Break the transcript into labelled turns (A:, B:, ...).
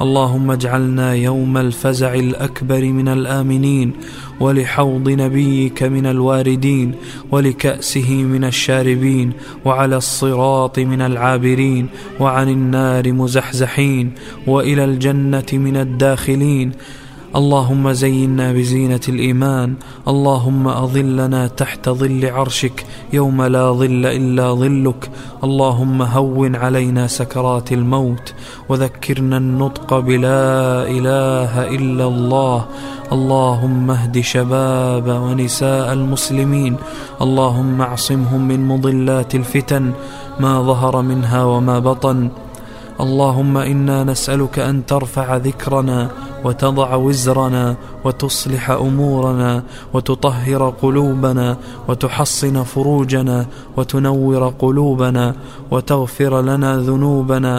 A: اللهم اجعلنا يوم الفزع الأكبر من الآمنين ولحوض نبيك من الواردين ولكأسه من الشاربين وعلى الصراط من العابرين وعن النار مزحزحين وإلى الجنة من الداخلين. اللهم زينا بزينة الإيمان اللهم أظلنا تحت ظل عرشك يوم لا ظل إلا ظلك اللهم هون علينا سكرات الموت وذكرنا النطق بلا إله إلا الله اللهم اهد شباب ونساء المسلمين اللهم اعصمهم من مضلات الفتن ما ظهر منها وما بطن اللهم إنا نسألك أن ترفع ذكرنا وتضع وزرنا وتصلح أمورنا وتطهر قلوبنا وتحصن فروجنا وتنور قلوبنا وتغفر لنا ذنوبنا.